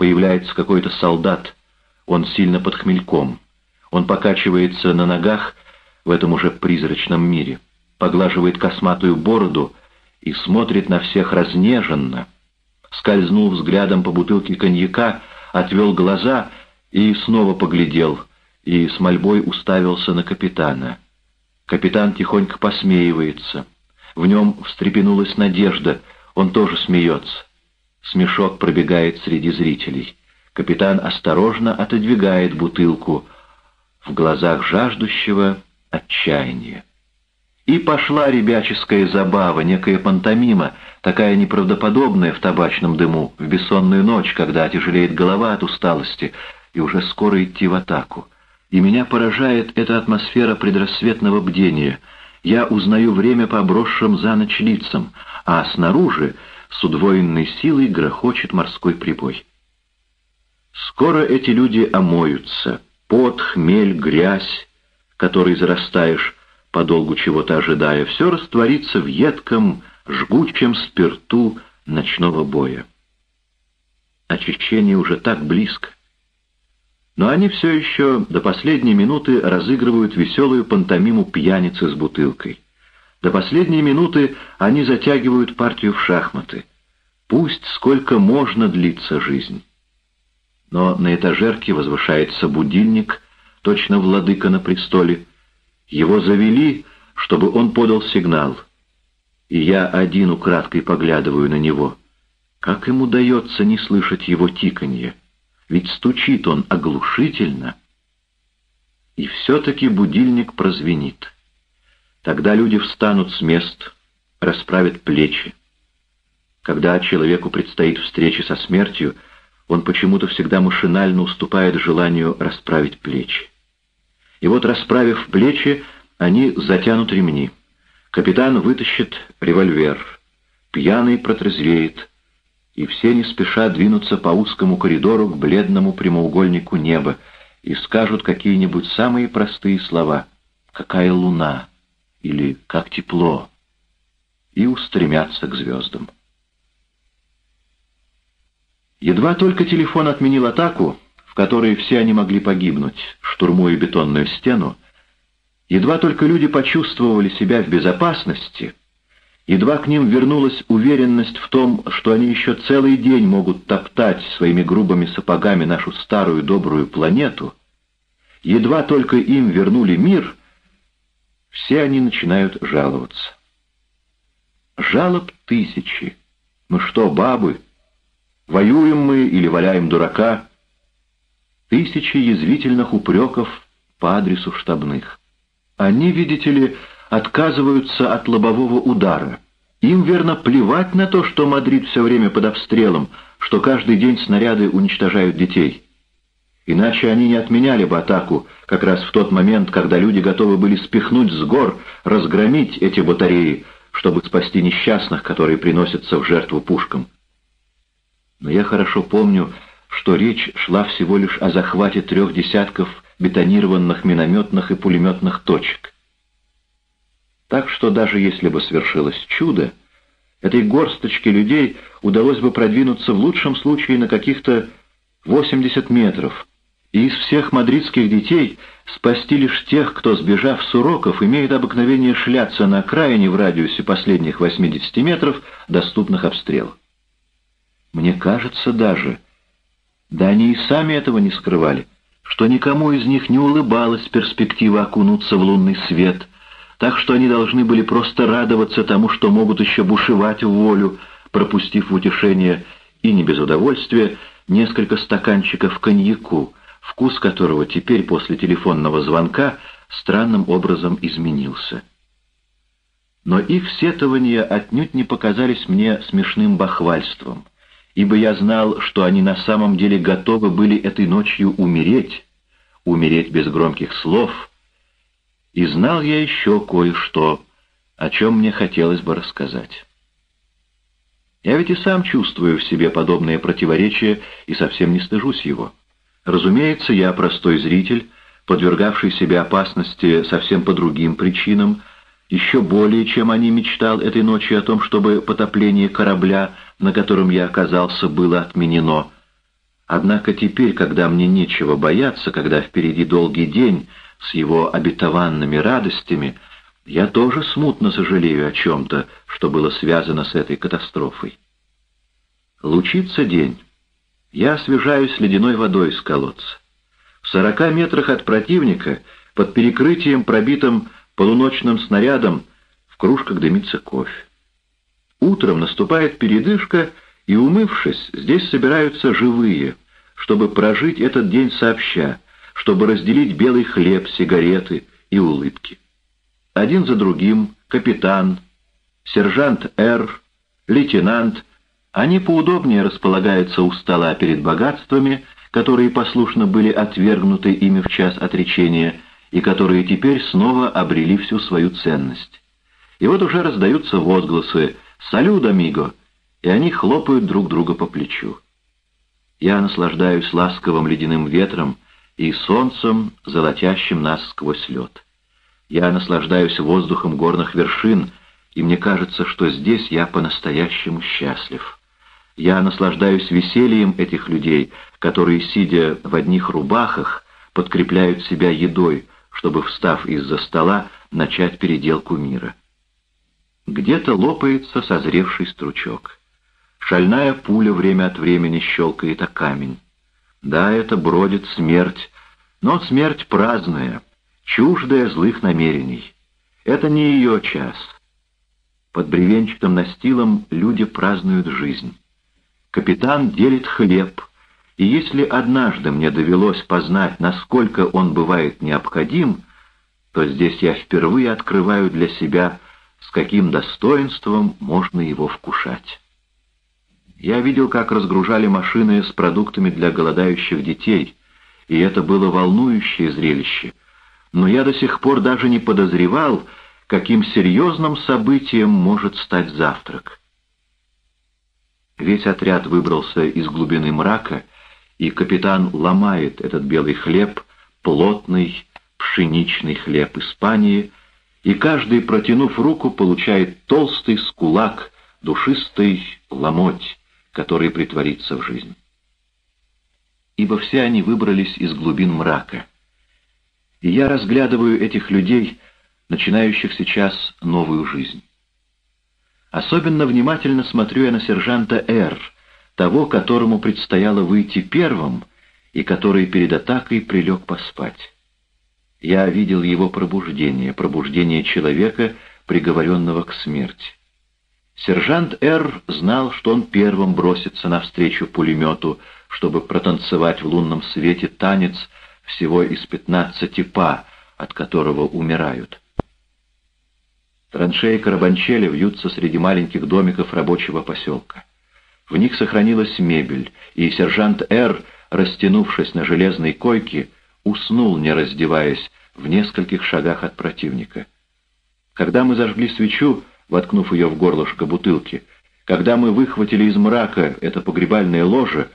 Появляется какой-то солдат, он сильно под хмельком. Он покачивается на ногах в этом уже призрачном мире, поглаживает косматую бороду и смотрит на всех разнеженно. Скользнул взглядом по бутылке коньяка, отвел глаза и снова поглядел, и с мольбой уставился на капитана. Капитан тихонько посмеивается. В нем встрепенулась надежда, он тоже смеется. Смешок пробегает среди зрителей. Капитан осторожно отодвигает бутылку. В глазах жаждущего отчаяние. И пошла ребяческая забава, некая пантомима, такая неправдоподобная в табачном дыму, в бессонную ночь, когда тяжелеет голова от усталости, и уже скоро идти в атаку. И меня поражает эта атмосфера предрассветного бдения. Я узнаю время по обросшим за ночь лицам, а снаружи с удвоенной силой грохочет морской прибой. Скоро эти люди омоются. Пот, хмель, грязь, которой зарастаешь, подолгу чего-то ожидая, все растворится в едком, жгучем спирту ночного боя. Очищение уже так близко. Но они все еще до последней минуты разыгрывают веселую пантомиму пьяницы с бутылкой. До последней минуты они затягивают партию в шахматы. Пусть сколько можно длится жизнь. Но на этажерке возвышается будильник, точно владыка на престоле. Его завели, чтобы он подал сигнал. И я один украдкой поглядываю на него. Как ему удается не слышать его тиканье? Ведь стучит он оглушительно. И все-таки будильник прозвенит. Тогда люди встанут с мест, расправят плечи. Когда человеку предстоит встреча со смертью, он почему-то всегда машинально уступает желанию расправить плечи. И вот, расправив плечи, они затянут ремни. Капитан вытащит револьвер. Пьяный протрезвеет. И все не спеша двинутся по узкому коридору к бледному прямоугольнику неба и скажут какие-нибудь самые простые слова. «Какая луна!» или «Как тепло!» и устремятся к звездам. Едва только телефон отменил атаку, в которой все они могли погибнуть, штурмуя бетонную стену, едва только люди почувствовали себя в безопасности, едва к ним вернулась уверенность в том, что они еще целый день могут топтать своими грубыми сапогами нашу старую добрую планету, едва только им вернули мир — все они начинают жаловаться. Жалоб тысячи. Мы что, бабы? Воюем мы или валяем дурака? Тысячи язвительных упреков по адресу штабных. Они, видите ли, отказываются от лобового удара. Им, верно, плевать на то, что Мадрид все время под обстрелом, что каждый день снаряды уничтожают детей. Иначе они не отменяли бы атаку как раз в тот момент, когда люди готовы были спихнуть с гор, разгромить эти батареи, чтобы спасти несчастных, которые приносятся в жертву пушкам. Но я хорошо помню, что речь шла всего лишь о захвате трех десятков бетонированных минометных и пулеметных точек. Так что даже если бы свершилось чудо, этой горсточке людей удалось бы продвинуться в лучшем случае на каких-то 80 метров, и из всех мадридских детей спасти лишь тех, кто, сбежав с уроков, имеет обыкновение шляться на окраине в радиусе последних 80 метров, доступных обстрелу. Мне кажется даже, да они и сами этого не скрывали, что никому из них не улыбалась перспектива окунуться в лунный свет, так что они должны были просто радоваться тому, что могут еще бушевать в волю, пропустив в утешение и не без удовольствия несколько стаканчиков коньяку, вкус которого теперь после телефонного звонка странным образом изменился. Но их сетования отнюдь не показались мне смешным бахвальством, ибо я знал, что они на самом деле готовы были этой ночью умереть, умереть без громких слов, и знал я еще кое-что, о чем мне хотелось бы рассказать. Я ведь и сам чувствую в себе подобное противоречие и совсем не стыжусь его. Разумеется, я простой зритель, подвергавший себя опасности совсем по другим причинам, еще более, чем они мечтал этой ночью о том, чтобы потопление корабля, на котором я оказался, было отменено. Однако теперь, когда мне нечего бояться, когда впереди долгий день с его обетованными радостями, я тоже смутно сожалею о чем-то, что было связано с этой катастрофой. Лучится день. Я освежаюсь ледяной водой из колодца. В сорока метрах от противника, под перекрытием, пробитым полуночным снарядом, в кружках дымится кофе. Утром наступает передышка, и, умывшись, здесь собираются живые, чтобы прожить этот день сообща, чтобы разделить белый хлеб, сигареты и улыбки. Один за другим капитан, сержант Р, лейтенант, они поудобнее располагаются у стола перед богатствами, которые послушно были отвергнуты ими в час отречения и которые теперь снова обрели всю свою ценность. И вот уже раздаются возгласы «Салют, амиго!» и они хлопают друг друга по плечу. Я наслаждаюсь ласковым ледяным ветром и солнцем, золотящим нас сквозь лед. Я наслаждаюсь воздухом горных вершин, и мне кажется, что здесь я по-настоящему счастлив. Я наслаждаюсь весельем этих людей, которые, сидя в одних рубахах, подкрепляют себя едой, чтобы, встав из-за стола, начать переделку мира. Где-то лопается созревший стручок. Шальная пуля время от времени щелкает о камень. Да, это бродит смерть, но смерть праздная, чуждая злых намерений. Это не ее час. Под бревенчатым настилом люди празднуют жизнь. Капитан делит хлеб, и если однажды мне довелось познать, насколько он бывает необходим, то здесь я впервые открываю для себя с каким достоинством можно его вкушать. Я видел, как разгружали машины с продуктами для голодающих детей, и это было волнующее зрелище. Но я до сих пор даже не подозревал, каким серьезным событием может стать завтрак. Весь отряд выбрался из глубины мрака, и капитан ломает этот белый хлеб, плотный пшеничный хлеб Испании, и каждый, протянув руку, получает толстый скулак, душистый ломоть, который притворится в жизнь. Ибо все они выбрались из глубин мрака. И я разглядываю этих людей, начинающих сейчас новую жизнь. Особенно внимательно смотрю я на сержанта Р., того, которому предстояло выйти первым и который перед атакой прилег поспать. Я видел его пробуждение, пробуждение человека, приговоренного к смерти. Сержант Р. знал, что он первым бросится навстречу пулемету, чтобы протанцевать в лунном свете танец всего из пятнадцати па, от которого умирают. Траншеи Карабанчеля вьются среди маленьких домиков рабочего поселка. В них сохранилась мебель, и сержант Р., растянувшись на железной койке, уснул, не раздеваясь, в нескольких шагах от противника. Когда мы зажгли свечу, воткнув ее в горлышко бутылки, когда мы выхватили из мрака это погребальное ложе,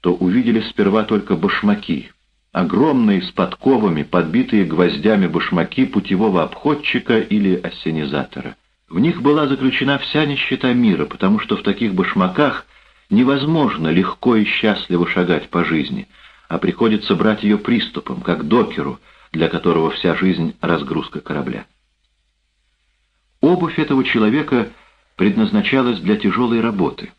то увидели сперва только башмаки, огромные с подковами, подбитые гвоздями башмаки путевого обходчика или ассенизатора. В них была заключена вся нищета мира, потому что в таких башмаках невозможно легко и счастливо шагать по жизни, а приходится брать ее приступом, как докеру, для которого вся жизнь — разгрузка корабля. Обувь этого человека предназначалась для тяжелой работы.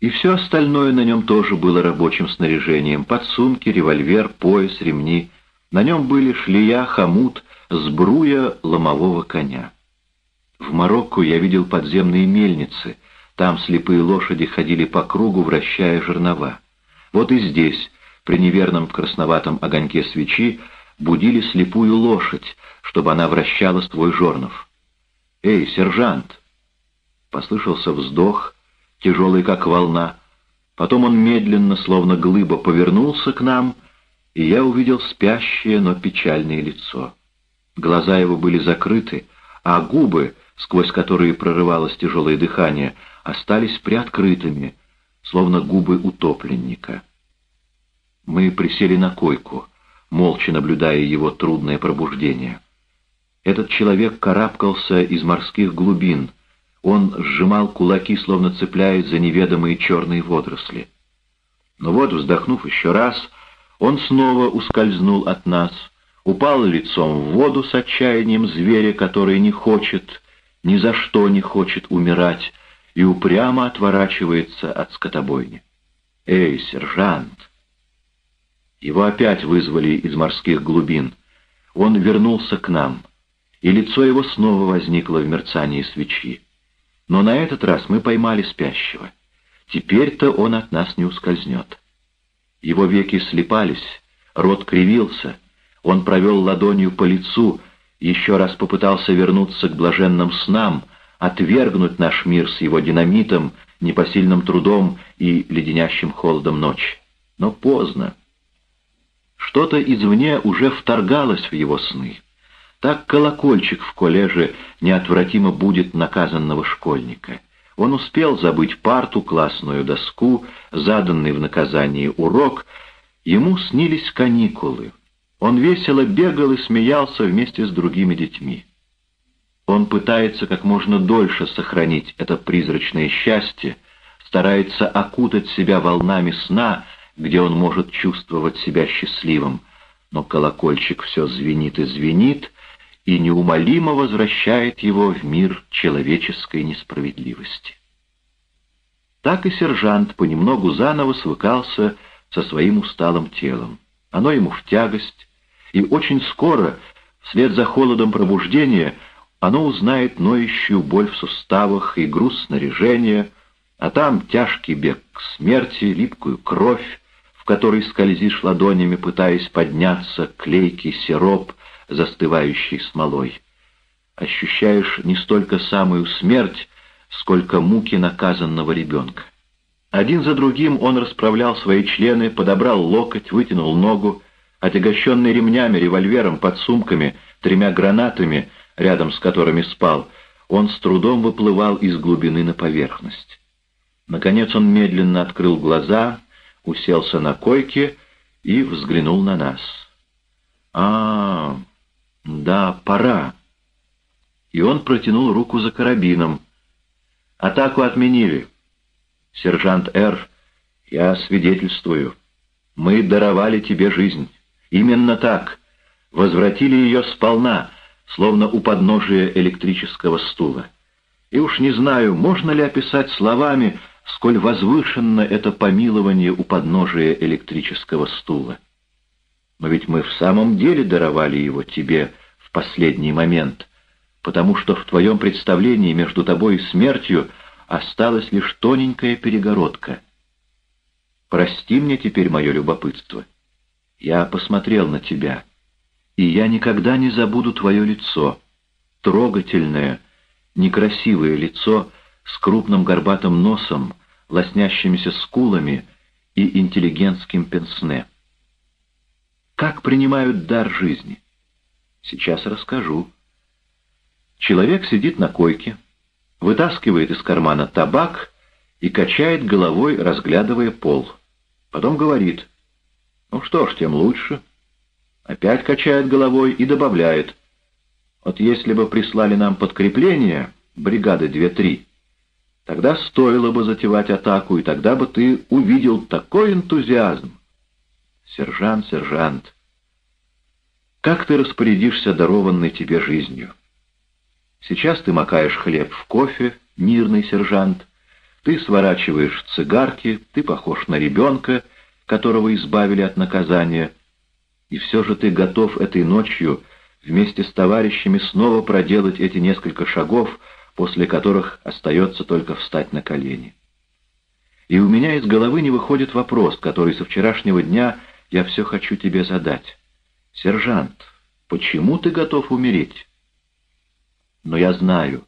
И все остальное на нем тоже было рабочим снаряжением. Подсумки, револьвер, пояс, ремни. На нем были шлея, хомут, сбруя ломового коня. В Марокко я видел подземные мельницы. Там слепые лошади ходили по кругу, вращая жернова. Вот и здесь, при неверном красноватом огоньке свечи, будили слепую лошадь, чтобы она вращала свой жернов. «Эй, сержант!» Послышался вздох, тяжелый как волна. Потом он медленно, словно глыба, повернулся к нам, и я увидел спящее, но печальное лицо. Глаза его были закрыты, а губы, сквозь которые прорывалось тяжелое дыхание, остались приоткрытыми, словно губы утопленника. Мы присели на койку, молча наблюдая его трудное пробуждение. Этот человек карабкался из морских глубин. Он сжимал кулаки, словно цепляясь за неведомые черные водоросли. Но вот, вздохнув еще раз, он снова ускользнул от нас, упал лицом в воду с отчаянием зверя, который не хочет, ни за что не хочет умирать, и упрямо отворачивается от скотобойни. «Эй, сержант!» Его опять вызвали из морских глубин. Он вернулся к нам, и лицо его снова возникло в мерцании свечи. Но на этот раз мы поймали спящего. Теперь-то он от нас не ускользнет. Его веки слепались, рот кривился, он провел ладонью по лицу, еще раз попытался вернуться к блаженным снам, отвергнуть наш мир с его динамитом, непосильным трудом и леденящим холодом ночи. Но поздно. Что-то извне уже вторгалось в его сны. Так колокольчик в коллеже неотвратимо будет наказанного школьника. Он успел забыть парту, классную доску, заданный в наказании урок. Ему снились каникулы. Он весело бегал и смеялся вместе с другими детьми. Он пытается как можно дольше сохранить это призрачное счастье, старается окутать себя волнами сна, где он может чувствовать себя счастливым, но колокольчик все звенит и звенит, и неумолимо возвращает его в мир человеческой несправедливости. Так и сержант понемногу заново свыкался со своим усталым телом. Оно ему в тягость, и очень скоро, вслед за холодом пробуждения, оно узнает ноющую боль в суставах и груз снаряжения, а там тяжкий бег к смерти, липкую кровь, которой скользишь ладонями, пытаясь подняться, клейкий сироп, застывающий смолой. Ощущаешь не столько самую смерть, сколько муки наказанного ребенка. Один за другим он расправлял свои члены, подобрал локоть, вытянул ногу, отягощенный ремнями, револьвером, подсумками, тремя гранатами, рядом с которыми спал, он с трудом выплывал из глубины на поверхность. Наконец он медленно открыл глаза, уселся на койке и взглянул на нас. «А, да, пора». И он протянул руку за карабином. «Атаку отменили. Сержант Р., я свидетельствую. Мы даровали тебе жизнь. Именно так. Возвратили ее сполна, словно у подножия электрического стула. И уж не знаю, можно ли описать словами, сколь возвышенно это помилование у подножия электрического стула. Но ведь мы в самом деле даровали его тебе в последний момент, потому что в твоем представлении между тобой и смертью осталась лишь тоненькая перегородка. Прости мне теперь мое любопытство. Я посмотрел на тебя, и я никогда не забуду твое лицо, трогательное, некрасивое лицо с крупным горбатым носом, лоснящимися скулами и интеллигентским пенсне. Как принимают дар жизни? Сейчас расскажу. Человек сидит на койке, вытаскивает из кармана табак и качает головой, разглядывая пол. Потом говорит, ну что ж, тем лучше. Опять качает головой и добавляет, вот если бы прислали нам подкрепление, бригады две-три, Тогда стоило бы затевать атаку, и тогда бы ты увидел такой энтузиазм. Сержант, сержант, как ты распорядишься дарованной тебе жизнью? Сейчас ты макаешь хлеб в кофе, мирный сержант, ты сворачиваешь цигарки, ты похож на ребенка, которого избавили от наказания, и все же ты готов этой ночью вместе с товарищами снова проделать эти несколько шагов, после которых остается только встать на колени. И у меня из головы не выходит вопрос, который со вчерашнего дня я все хочу тебе задать. «Сержант, почему ты готов умереть?» Но я знаю,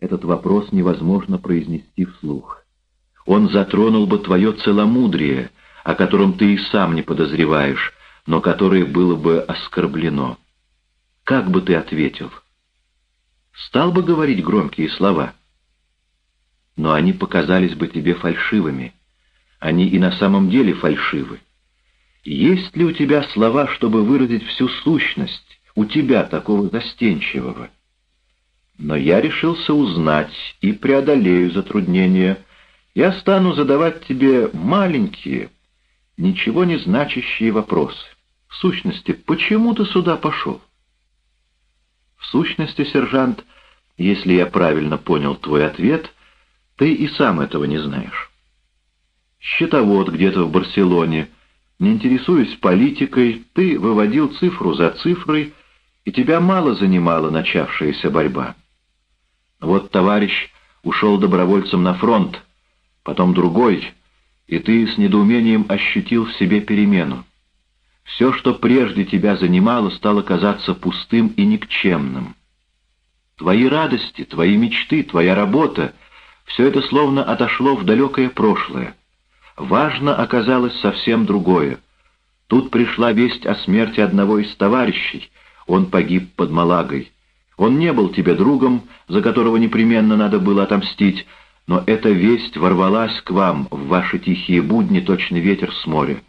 этот вопрос невозможно произнести вслух. Он затронул бы твое целомудрие, о котором ты и сам не подозреваешь, но которое было бы оскорблено. Как бы ты ответил?» стал бы говорить громкие слова. Но они показались бы тебе фальшивыми. Они и на самом деле фальшивы. Есть ли у тебя слова, чтобы выразить всю сущность, у тебя такого застенчивого? Но я решился узнать и преодолею затруднения. Я стану задавать тебе маленькие, ничего не значащие вопросы. В сущности, почему ты сюда пошел? В сущности, сержант, если я правильно понял твой ответ, ты и сам этого не знаешь. Счетовод где-то в Барселоне, не интересуясь политикой, ты выводил цифру за цифрой, и тебя мало занимала начавшаяся борьба. Вот товарищ ушел добровольцем на фронт, потом другой, и ты с недоумением ощутил в себе перемену. Все, что прежде тебя занимало, стало казаться пустым и никчемным. Твои радости, твои мечты, твоя работа — все это словно отошло в далекое прошлое. Важно оказалось совсем другое. Тут пришла весть о смерти одного из товарищей. Он погиб под Малагой. Он не был тебе другом, за которого непременно надо было отомстить, но эта весть ворвалась к вам в ваши тихие будни, точно ветер с моря.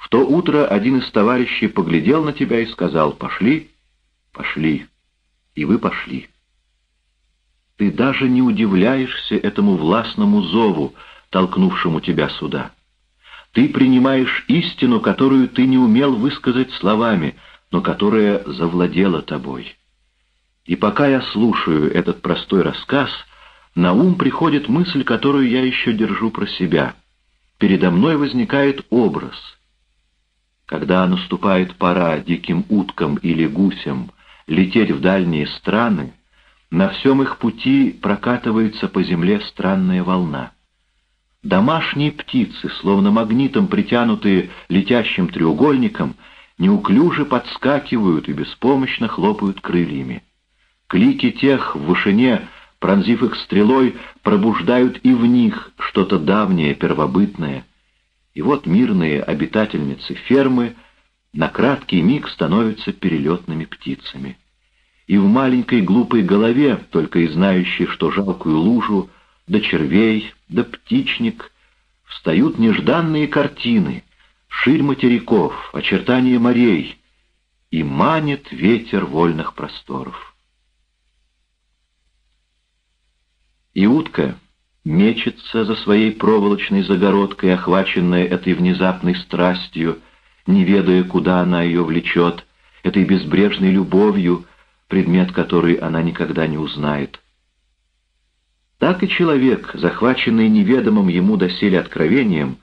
В то утро один из товарищей поглядел на тебя и сказал «Пошли, пошли». И вы пошли. Ты даже не удивляешься этому властному зову, толкнувшему тебя сюда. Ты принимаешь истину, которую ты не умел высказать словами, но которая завладела тобой. И пока я слушаю этот простой рассказ, на ум приходит мысль, которую я еще держу про себя. Передо мной возникает образ — когда наступает пора диким уткам или гусям лететь в дальние страны, на всем их пути прокатывается по земле странная волна. Домашние птицы, словно магнитом притянутые летящим треугольником, неуклюже подскакивают и беспомощно хлопают крыльями. Клики тех в вышине, пронзив их стрелой, пробуждают и в них что-то давнее, первобытное — и вот мирные обитательницы фермы на краткий миг становятся перелетными птицами. И в маленькой глупой голове, только и знающей, что жалкую лужу, да червей, да птичник, встают нежданные картины, ширь материков, очертания морей, и манит ветер вольных просторов. И утка — мечется за своей проволочной загородкой, охваченная этой внезапной страстью, не ведая, куда она ее влечет, этой безбрежной любовью, предмет которой она никогда не узнает. Так и человек, захваченный неведомым ему доселе откровением,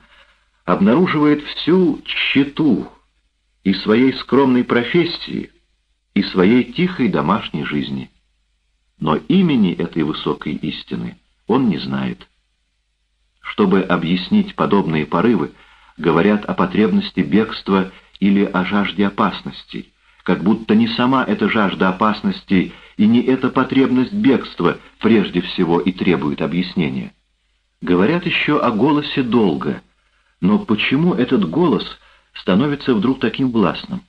обнаруживает всю тщету и своей скромной профессии, и своей тихой домашней жизни. Но имени этой высокой истины — он не знает. Чтобы объяснить подобные порывы, говорят о потребности бегства или о жажде опасностей, как будто не сама эта жажда опасности и не эта потребность бегства прежде всего и требует объяснения. Говорят еще о голосе долга, но почему этот голос становится вдруг таким властным?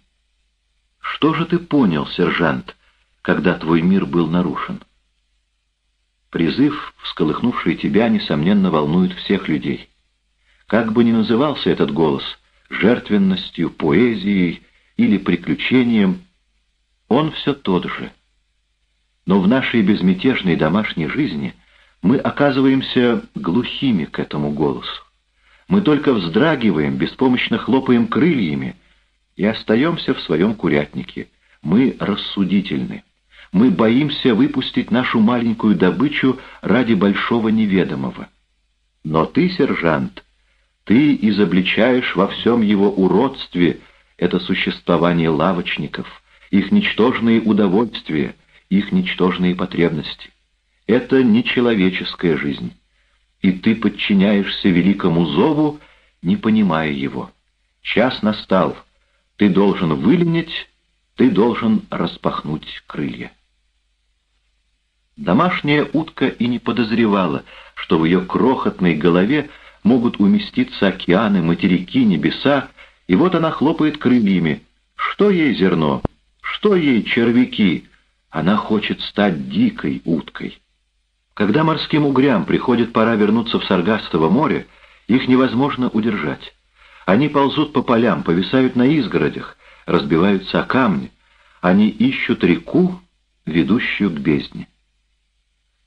Что же ты понял, сержант, когда твой мир был нарушен? Призыв, всколыхнувший тебя, несомненно, волнует всех людей. Как бы ни назывался этот голос, жертвенностью, поэзией или приключением, он все тот же. Но в нашей безмятежной домашней жизни мы оказываемся глухими к этому голосу. Мы только вздрагиваем, беспомощно хлопаем крыльями и остаемся в своем курятнике. Мы рассудительны. Мы боимся выпустить нашу маленькую добычу ради большого неведомого. Но ты, сержант, ты изобличаешь во всем его уродстве это существование лавочников, их ничтожные удовольствия, их ничтожные потребности. Это нечеловеческая жизнь. И ты подчиняешься великому зову, не понимая его. Час настал. Ты должен выленить, ты должен распахнуть крылья. Домашняя утка и не подозревала, что в ее крохотной голове могут уместиться океаны, материки, небеса, и вот она хлопает крыльями. Что ей зерно? Что ей червяки? Она хочет стать дикой уткой. Когда морским угрям приходит пора вернуться в Саргастово море, их невозможно удержать. Они ползут по полям, повисают на изгородях, разбиваются о камни. Они ищут реку, ведущую к бездне.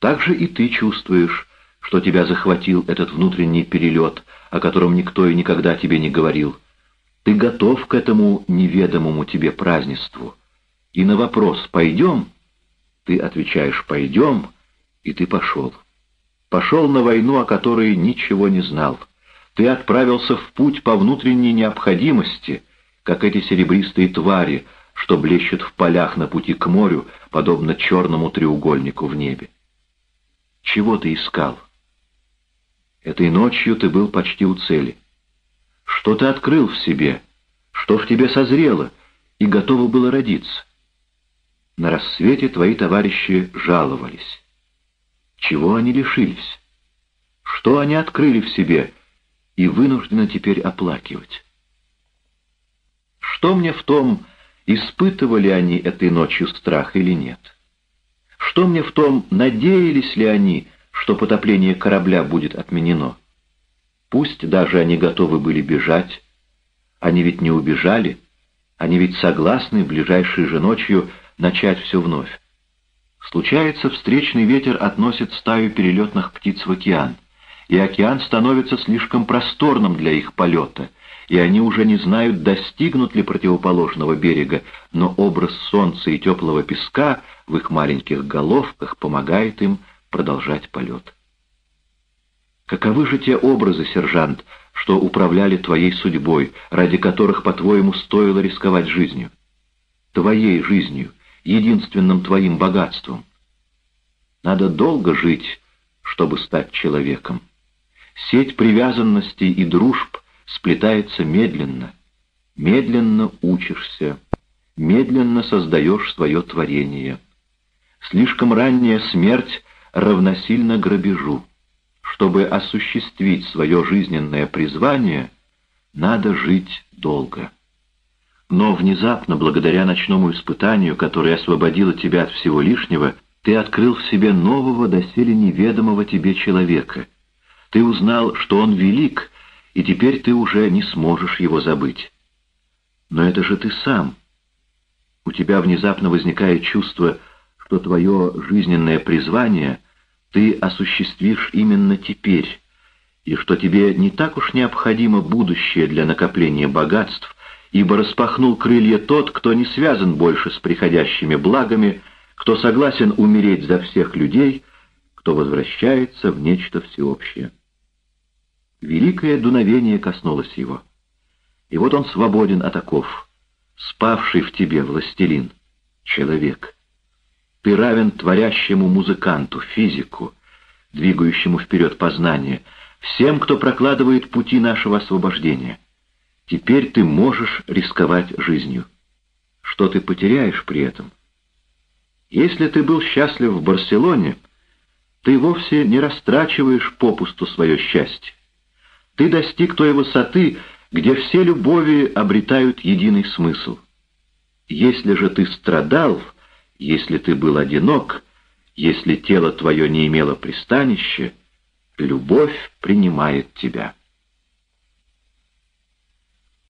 Так же и ты чувствуешь, что тебя захватил этот внутренний перелет, о котором никто и никогда тебе не говорил — Ты готов к этому неведомому тебе празднеству. И на вопрос «пойдем?» ты отвечаешь «пойдем», и ты пошел. Пошел на войну, о которой ничего не знал. Ты отправился в путь по внутренней необходимости, как эти серебристые твари, что блещут в полях на пути к морю, подобно черному треугольнику в небе. Чего ты искал? Этой ночью ты был почти у цели. Что ты открыл в себе, что в тебе созрело и готово было родиться? На рассвете твои товарищи жаловались. Чего они лишились? Что они открыли в себе и вынуждены теперь оплакивать? Что мне в том, испытывали они этой ночью страх или нет? Что мне в том, надеялись ли они, что потопление корабля будет отменено? Пусть даже они готовы были бежать, они ведь не убежали, они ведь согласны ближайшей же ночью начать все вновь. Случается, встречный ветер относит стаю перелетных птиц в океан, и океан становится слишком просторным для их полета, и они уже не знают, достигнут ли противоположного берега, но образ солнца и теплого песка в их маленьких головках помогает им продолжать полет. Каковы же те образы, сержант, что управляли твоей судьбой, ради которых, по-твоему, стоило рисковать жизнью? Твоей жизнью, единственным твоим богатством. Надо долго жить, чтобы стать человеком. Сеть привязанностей и дружб сплетается медленно. Медленно учишься, медленно создаешь свое творение. Слишком ранняя смерть равносильно грабежу. Чтобы осуществить свое жизненное призвание, надо жить долго. Но внезапно, благодаря ночному испытанию, которое освободило тебя от всего лишнего, ты открыл в себе нового, доселе неведомого тебе человека. Ты узнал, что он велик, и теперь ты уже не сможешь его забыть. Но это же ты сам. У тебя внезапно возникает чувство, что твое жизненное призвание ты осуществишь именно теперь, и что тебе не так уж необходимо будущее для накопления богатств, ибо распахнул крылья тот, кто не связан больше с приходящими благами, кто согласен умереть за всех людей, кто возвращается в нечто всеобщее. Великое дуновение коснулось его. И вот он свободен от оков, спавший в тебе властелин, человек. Ты равен творящему музыканту, физику, двигающему вперед познание, всем, кто прокладывает пути нашего освобождения. Теперь ты можешь рисковать жизнью. Что ты потеряешь при этом? Если ты был счастлив в Барселоне, ты вовсе не растрачиваешь попусту свое счастье. Ты достиг той высоты, где все любови обретают единый смысл. Если же ты страдал, если ты был одинок, если тело твое не имело пристанища, любовь принимает тебя.